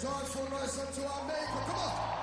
joyful noise unto our Maker. Come on.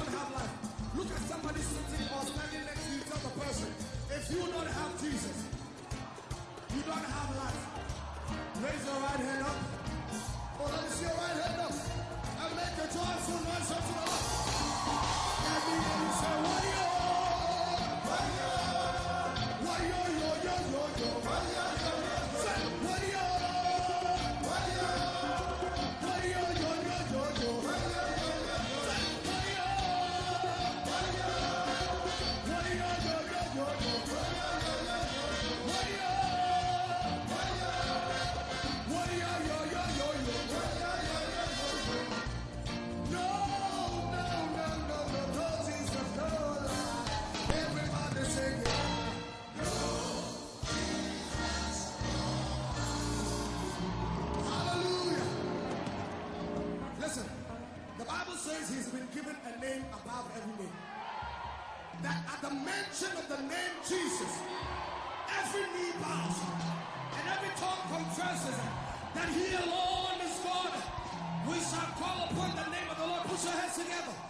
don't have life, look at somebody sitting or standing next to you, tell the person, if you don't have Jesus, you don't have life. Raise your right hand up. Oh, let me see your right hand up. And make a joyful noise unto the Lord. And then you say, what That at the mention of the name Jesus, every knee bows and every tongue confesses that he alone is God. We shall call upon the name of the Lord. Put your hands together.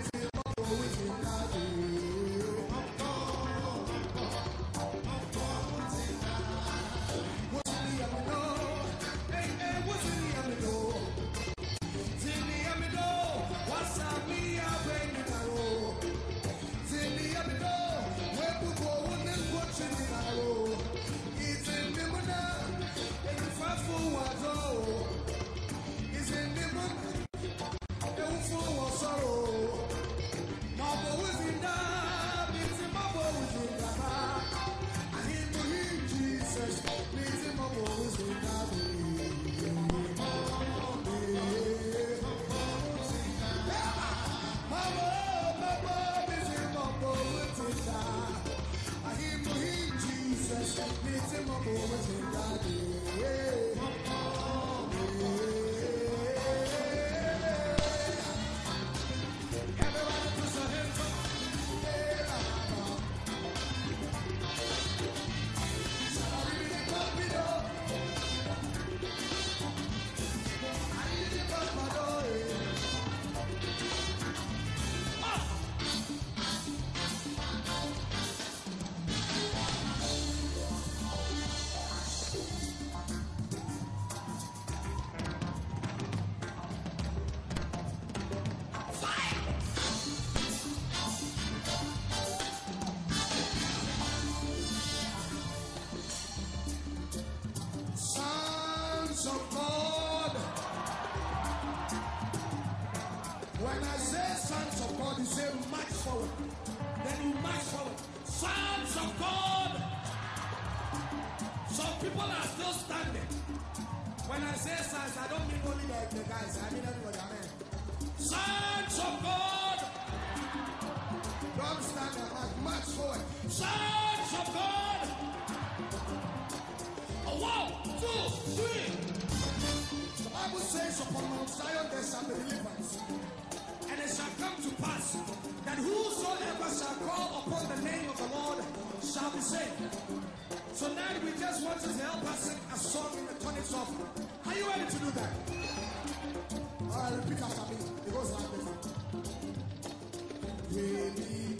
God, you say march forward. Then you march forward. Sons of God. Some people are still standing. When I say sons, I don't mean only the, the guys. I mean everybody. Amen. Sons of God. Don't stand there. March, forward. Sons of God. One, two, three. The Bible says upon Mount Zion there shall be deliverance. And it shall come to pass that whosoever shall call upon the name of the Lord shall be saved. So now we just want to help us sing a song in the tonics of. Are you ready to do that? All right, repeat after me. It goes like this. Baby,